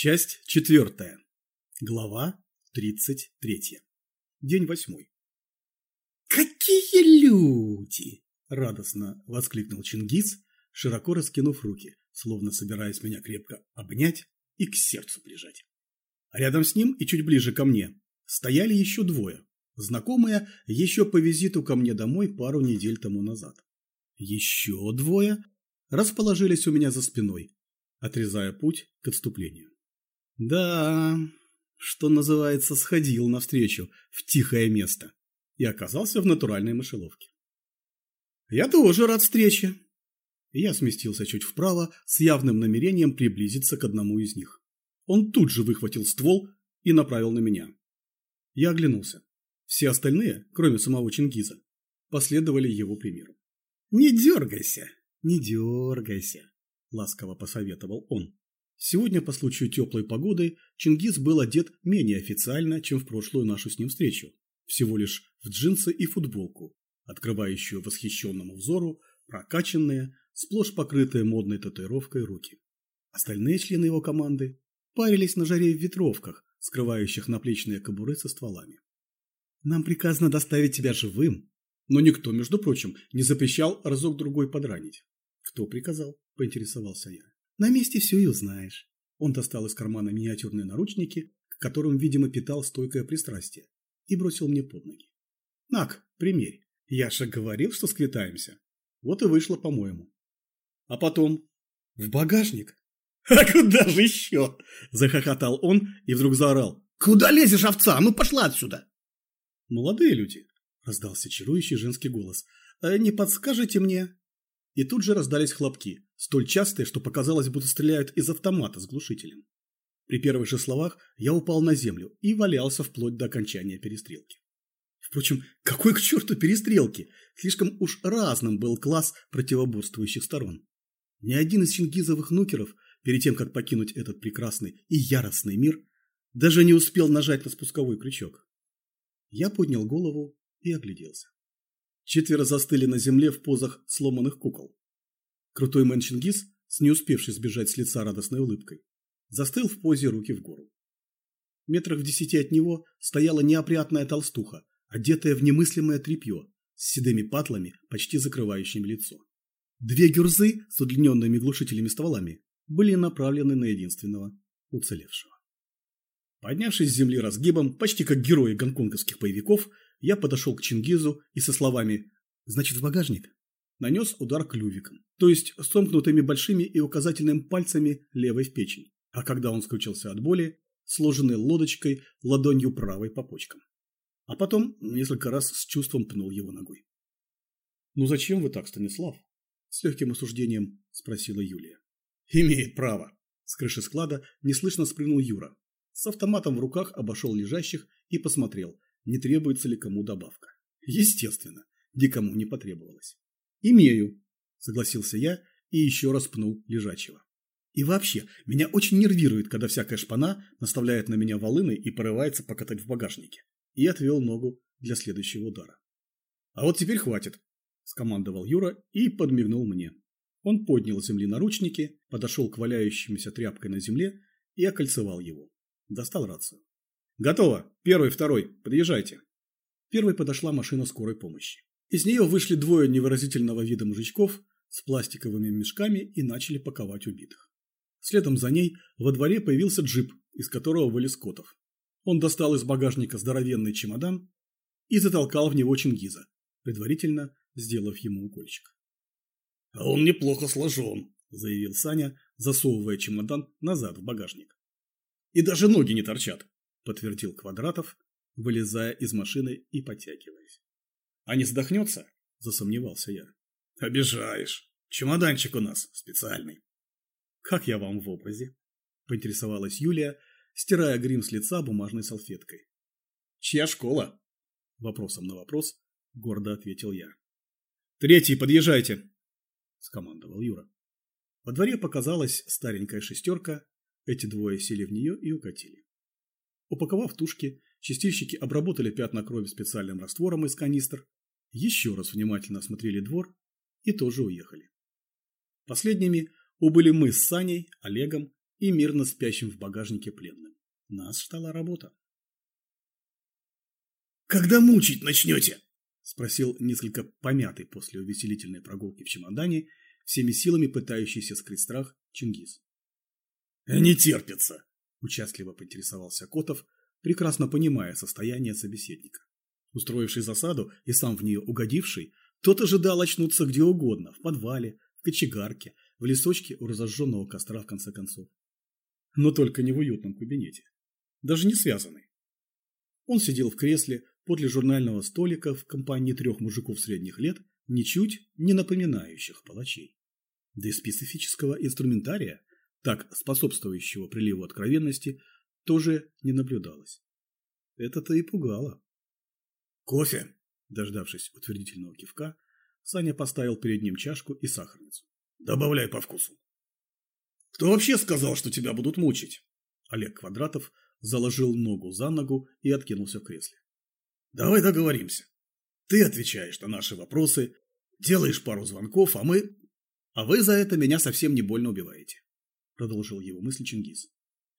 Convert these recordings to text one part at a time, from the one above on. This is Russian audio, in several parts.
Часть четвертая. Глава тридцать третья. День восьмой. «Какие люди!» – радостно воскликнул Чингис, широко раскинув руки, словно собираясь меня крепко обнять и к сердцу прижать. Рядом с ним и чуть ближе ко мне стояли еще двое, знакомые еще по визиту ко мне домой пару недель тому назад. Еще двое расположились у меня за спиной, отрезая путь к отступлению. Да, что называется, сходил навстречу в тихое место и оказался в натуральной мышеловке. Я тоже рад встрече. Я сместился чуть вправо с явным намерением приблизиться к одному из них. Он тут же выхватил ствол и направил на меня. Я оглянулся. Все остальные, кроме самого Чингиза, последовали его примеру. «Не дергайся, не дергайся», – ласково посоветовал он. Сегодня, по случаю теплой погоды, Чингис был одет менее официально, чем в прошлую нашу с ним встречу. Всего лишь в джинсы и футболку, открывающую восхищенному взору прокачанные, сплошь покрытые модной татуировкой руки. Остальные члены его команды парились на жаре в ветровках, скрывающих наплечные кобуры со стволами. «Нам приказано доставить тебя живым», но никто, между прочим, не запрещал разок-другой подранить. «Кто приказал?» – поинтересовался я. На месте все и узнаешь. Он достал из кармана миниатюрные наручники, к которым, видимо, питал стойкое пристрастие, и бросил мне под ноги. Нак, примерь. Я же говорил, что сквитаемся. Вот и вышло, по-моему. А потом... В багажник. А куда же еще? Захохотал он и вдруг заорал. Куда лезешь, овца? Ну пошла отсюда. Молодые люди, раздался чарующий женский голос. «А не подскажете мне? И тут же раздались хлопки, столь частые, что показалось, будто стреляют из автомата с глушителем. При первых же словах я упал на землю и валялся вплоть до окончания перестрелки. Впрочем, какой к черту перестрелки? Слишком уж разным был класс противоборствующих сторон. Ни один из чингизовых нукеров, перед тем, как покинуть этот прекрасный и яростный мир, даже не успел нажать на спусковой крючок. Я поднял голову и огляделся. Четверо застыли на земле в позах сломанных кукол. Крутой мэн с не успевшей сбежать с лица радостной улыбкой, застыл в позе руки в гору. Метрах в десяти от него стояла неопрятная толстуха, одетая в немыслимое тряпье, с седыми патлами, почти закрывающими лицо. Две гюрзы с удлиненными глушителями стволами были направлены на единственного уцелевшего. Поднявшись с земли разгибом, почти как герои гонконгских боевиков, я подошел к Чингизу и со словами «Значит, в багажник?» нанес удар клювиком, то есть сомкнутыми большими и указательным пальцами левой в печень, а когда он скрючился от боли, сложенной лодочкой ладонью правой по почкам. А потом несколько раз с чувством пнул его ногой. «Ну зачем вы так, Станислав?» – с легким осуждением спросила Юлия. «Имеет право!» С крыши склада неслышно спрыгнул Юра. С автоматом в руках обошел лежащих и посмотрел, не требуется ли кому добавка. Естественно, никому не потребовалось. «Имею», – согласился я и еще раз пнул лежачего. И вообще, меня очень нервирует, когда всякая шпана наставляет на меня волыны и порывается покатать в багажнике. И отвел ногу для следующего удара. «А вот теперь хватит», – скомандовал Юра и подмигнул мне. Он поднял с земли наручники, подошел к валяющемуся тряпкой на земле и окольцевал его. Достал рацию. «Готово! Первый, второй, подъезжайте!» Первой подошла машина скорой помощи. Из нее вышли двое невыразительного вида мужичков с пластиковыми мешками и начали паковать убитых. Следом за ней во дворе появился джип, из которого вылез Котов. Он достал из багажника здоровенный чемодан и затолкал в него Чингиза, предварительно сделав ему укольчик. «А он неплохо сложен», – заявил Саня, засовывая чемодан назад в багажник. «И даже ноги не торчат подтвердил Квадратов, вылезая из машины и подтягиваясь. А не задохнется? Засомневался я. Обижаешь. Чемоданчик у нас специальный. Как я вам в образе? Поинтересовалась Юлия, стирая грим с лица бумажной салфеткой. Чья школа? Вопросом на вопрос гордо ответил я. Третий, подъезжайте, скомандовал Юра. Во дворе показалась старенькая шестерка, эти двое сели в нее и укатили. Упаковав тушки, чистильщики обработали пятна крови специальным раствором из канистр, еще раз внимательно осмотрели двор и тоже уехали. Последними убыли мы с Саней, Олегом и мирно спящим в багажнике пленным. Нас ждала работа. «Когда мучить начнете?» – спросил несколько помятый после увеселительной прогулки в чемодане, всеми силами пытающийся скрыть страх Чингис. «Не терпится!» – участливо поинтересовался Котов, прекрасно понимая состояние собеседника. Устроивший засаду и сам в нее угодивший, тот ожидал очнуться где угодно – в подвале, в кочегарке, в лесочке у разожженного костра в конце концов. Но только не в уютном кабинете. Даже не связанный. Он сидел в кресле подле журнального столика в компании трех мужиков средних лет, ничуть не напоминающих палачей. Да и специфического инструментария, так способствующего приливу откровенности, тоже не наблюдалось. Это-то и пугало. «Кофе?» Дождавшись утвердительного кивка, Саня поставил перед ним чашку и сахарницу. «Добавляй по вкусу». «Кто вообще сказал, что тебя будут мучить?» Олег Квадратов заложил ногу за ногу и откинулся в кресле. Давай договоримся. Ты отвечаешь на наши вопросы, делаешь пару звонков, а мы... А вы за это меня совсем не больно убиваете. Продолжил его мысль Чингис.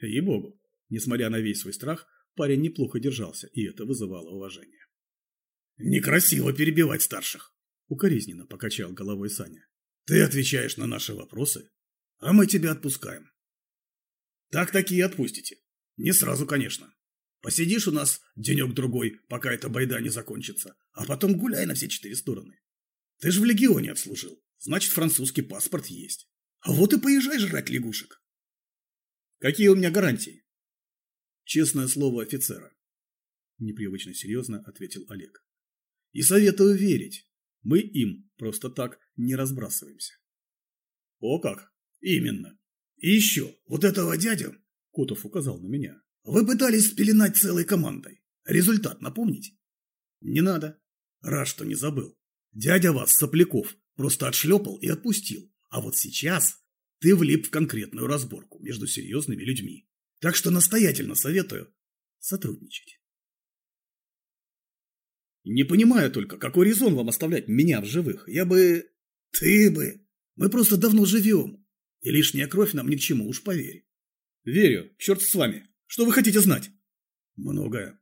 Ей-богу, несмотря на весь свой страх, парень неплохо держался, и это вызывало уважение. Некрасиво перебивать старших. Укоризненно покачал головой Саня. Ты отвечаешь на наши вопросы, а мы тебя отпускаем. Так такие отпустите. Не сразу, конечно. Посидишь у нас денек-другой, пока эта байда не закончится, а потом гуляй на все четыре стороны. Ты же в легионе отслужил, значит, французский паспорт есть. А вот и поезжай жрать лягушек. Какие у меня гарантии? Честное слово офицера. Непривычно серьезно ответил Олег. И советую верить. Мы им просто так не разбрасываемся. О как! Именно. И еще, вот этого дядю, Котов указал на меня, вы пытались спеленать целой командой. Результат напомнить? Не надо. Рад, что не забыл. Дядя вас, сопляков, просто отшлепал и отпустил. А вот сейчас ты влип в конкретную разборку между серьезными людьми. Так что настоятельно советую сотрудничать. Не понимаю только, какой резон вам оставлять меня в живых? Я бы... Ты бы. Мы просто давно живем. И лишняя кровь нам ни к чему, уж поверь. Верю. Черт с вами. Что вы хотите знать? Многое.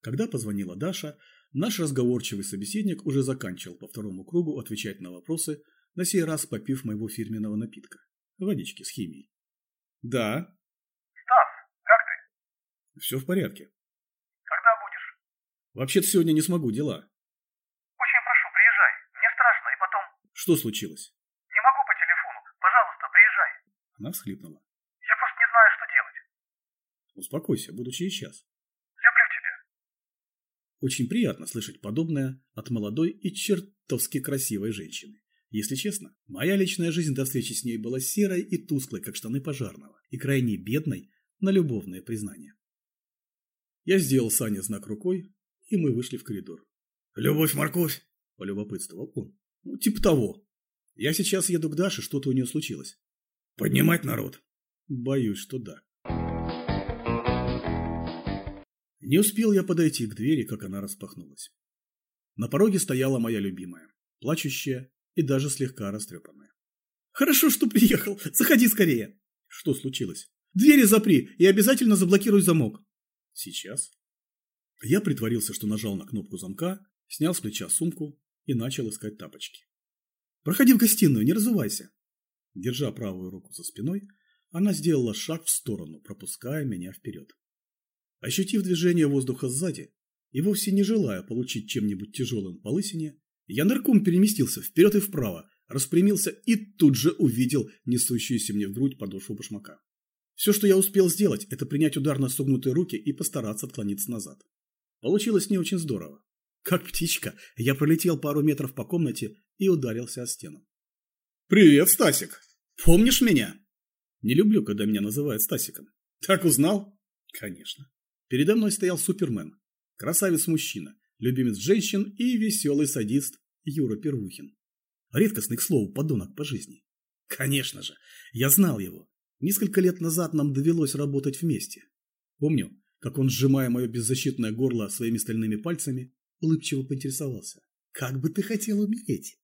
Когда позвонила Даша, наш разговорчивый собеседник уже заканчивал по второму кругу отвечать на вопросы, на сей раз попив моего фирменного напитка – водички с химией. Да. Стас, как ты? Все в порядке. Когда будешь? Вообще-то сегодня не смогу, дела. Очень прошу, приезжай. Мне страшно, и потом... Что случилось? Не могу по телефону. Пожалуйста, приезжай. Она всхлипнула. Я просто не знаю, что делать. Успокойся, буду через час. Люблю тебя. Очень приятно слышать подобное от молодой и чертовски красивой женщины. Если честно, моя личная жизнь до встречи с ней была серой и тусклой, как штаны пожарного, и крайне бедной на любовное признание. Я сделал Сане знак рукой, и мы вышли в коридор. «Любовь-морковь?» – полюбопытствовал он. «Ну, типа того. Я сейчас еду к Даше, что-то у нее случилось». «Поднимать народ?» «Боюсь, что да». Не успел я подойти к двери, как она распахнулась. На пороге стояла моя любимая, плачущая и даже слегка растрепанная. «Хорошо, что приехал. Заходи скорее!» «Что случилось?» «Двери запри и обязательно заблокируй замок!» «Сейчас?» Я притворился, что нажал на кнопку замка, снял с плеча сумку и начал искать тапочки. «Проходи в гостиную, не разувайся!» Держа правую руку за спиной, она сделала шаг в сторону, пропуская меня вперед. Ощутив движение воздуха сзади и вовсе не желая получить чем-нибудь тяжелым по лысине, я нырком переместился вперед и вправо, распрямился и тут же увидел несущуюся мне в грудь подошву башмака. Все, что я успел сделать, это принять удар на согнутые руки и постараться отклониться назад. Получилось не очень здорово. Как птичка, я пролетел пару метров по комнате и ударился о стену. «Привет, Стасик! Помнишь меня?» Не люблю, когда меня называют Стасиком. «Так узнал?» «Конечно. Передо мной стоял Супермен, красавец-мужчина, любимец женщин и веселый садист Юра Первухин. Редкостный, к слову, подонок по жизни. Конечно же, я знал его. Несколько лет назад нам довелось работать вместе. Помню, как он, сжимая мое беззащитное горло своими стальными пальцами, улыбчиво поинтересовался. «Как бы ты хотел умереть?»